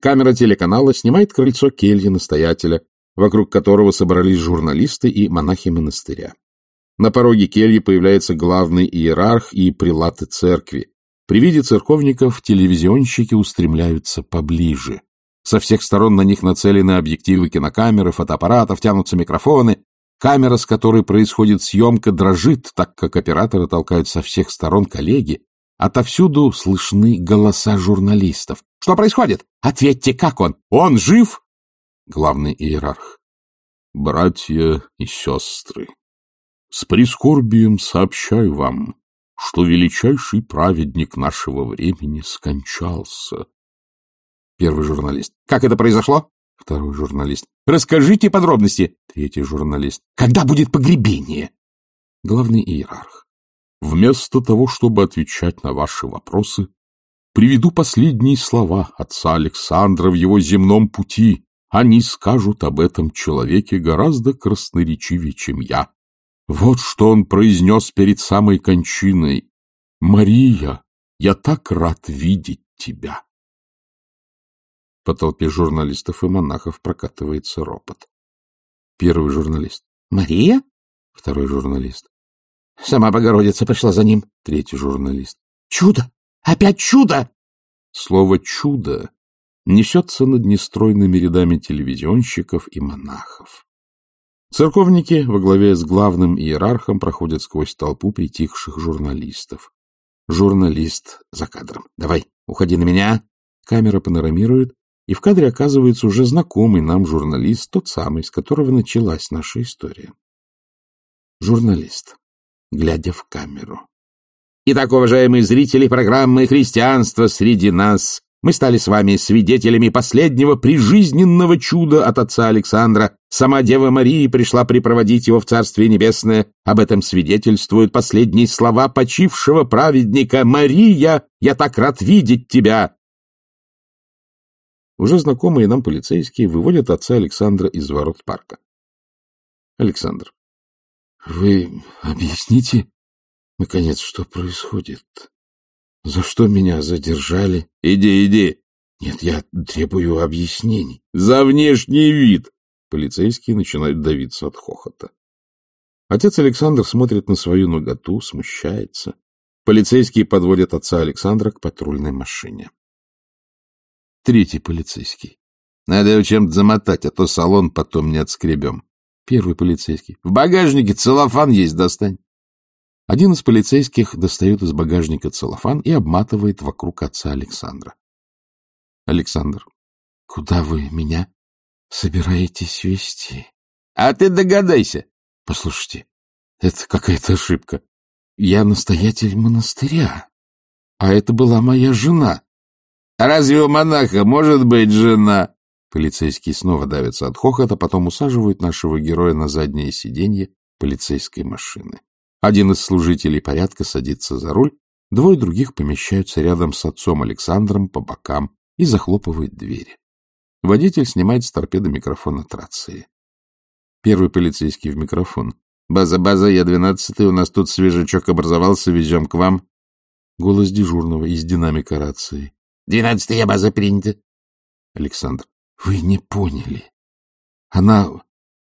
Камера телеканала снимает крыльцо кельи-настоятеля, вокруг которого собрались журналисты и монахи монастыря. На пороге кельи появляется главный иерарх и прилаты церкви. При виде церковников телевизионщики устремляются поближе. Со всех сторон на них нацелены объективы кинокамеры, фотоаппаратов, тянутся микрофоны. Камера, с которой происходит съемка, дрожит, так как операторы толкают со всех сторон коллеги. Отовсюду слышны голоса журналистов. «Что происходит? Ответьте, как он? Он жив?» Главный иерарх. «Братья и сестры, с прискорбием сообщаю вам, что величайший праведник нашего времени скончался». Первый журналист. «Как это произошло?» Второй журналист. Расскажите подробности. Третий журналист. Когда будет погребение? Главный иерарх. Вместо того, чтобы отвечать на ваши вопросы, приведу последние слова отца Александра в его земном пути. Они скажут об этом человеке гораздо красноречивее, чем я. Вот что он произнес перед самой кончиной. «Мария, я так рад видеть тебя!» По толпе журналистов и монахов прокатывается ропот. Первый журналист. «Мария?» Второй журналист. «Сама Богородица пришла за ним». Третий журналист. «Чудо! Опять чудо!» Слово «чудо» несется над нестройными рядами телевизионщиков и монахов. Церковники во главе с главным иерархом проходят сквозь толпу притихших журналистов. Журналист за кадром. «Давай, уходи на меня!» Камера панорамирует, и в кадре оказывается уже знакомый нам журналист, тот самый, с которого началась наша история. Журналист, глядя в камеру. Итак, уважаемые зрители программы «Христианство среди нас», мы стали с вами свидетелями последнего прижизненного чуда от отца Александра. Сама Дева Мария пришла припроводить его в Царствие Небесное. Об этом свидетельствуют последние слова почившего праведника. «Мария, я так рад видеть тебя! Уже знакомые нам полицейские выводят отца Александра из ворот парка. Александр. — Вы объясните, наконец, что происходит? За что меня задержали? — Иди, иди. — Нет, я требую объяснений. — За внешний вид. Полицейские начинают давиться от хохота. Отец Александр смотрит на свою ноготу, смущается. Полицейские подводят отца Александра к патрульной машине. Третий полицейский. Надо его чем-то замотать, а то салон потом не отскребем. Первый полицейский. В багажнике целлофан есть, достань. Один из полицейских достает из багажника целлофан и обматывает вокруг отца Александра. Александр. Куда вы меня собираетесь вести? А ты догадайся. Послушайте, это какая-то ошибка. Я настоятель монастыря, а это была моя жена. Разве у монаха может быть жена? Полицейские снова давятся от хохота, потом усаживают нашего героя на заднее сиденье полицейской машины. Один из служителей порядка садится за руль, двое других помещаются рядом с отцом Александром по бокам и захлопывают двери. Водитель снимает с торпеды микрофон от рации. Первый полицейский в микрофон. «База, база, я двенадцатый, у нас тут свежачок образовался, везем к вам». Голос дежурного из динамика рации. Двенадцатая база принята. Александр. Вы не поняли. Она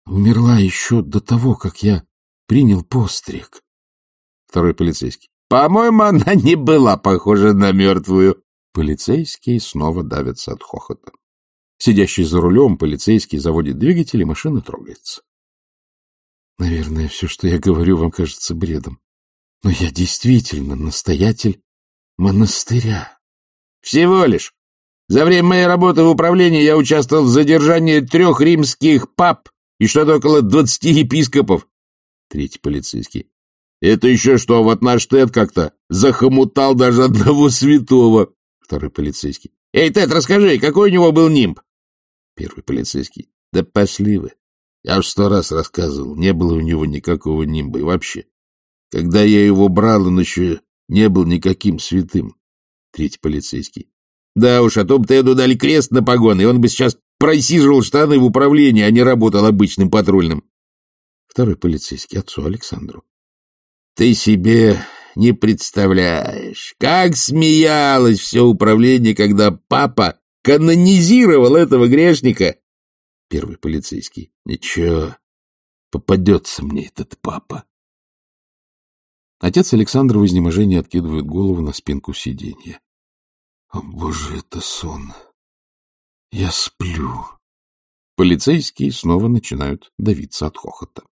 умерла еще до того, как я принял постриг. Второй полицейский. По-моему, она не была похожа на мертвую. Полицейские снова давятся от хохота. Сидящий за рулем полицейский заводит двигатель, и машина трогается. Наверное, все, что я говорю, вам кажется бредом. Но я действительно настоятель монастыря. Всего лишь. За время моей работы в управлении я участвовал в задержании трех римских пап и что-то около двадцати епископов. Третий полицейский. Это еще что, вот наш Тед как-то захомутал даже одного святого. Второй полицейский. Эй, Тед, расскажи, какой у него был нимб? Первый полицейский. Да пошли вы. Я уж сто раз рассказывал, не было у него никакого нимба. И вообще, когда я его брал, он еще не был никаким святым. Третий полицейский. Да уж, а то бы Теду дали крест на погоны, и он бы сейчас просиживал штаны в управлении, а не работал обычным патрульным. Второй полицейский отцу Александру. Ты себе не представляешь, как смеялось все управление, когда папа канонизировал этого грешника. Первый полицейский. Ничего, попадется мне этот папа. Отец Александра в изнеможении откидывает голову на спинку сиденья. О, боже, это сон. Я сплю. Полицейские снова начинают давиться от хохота.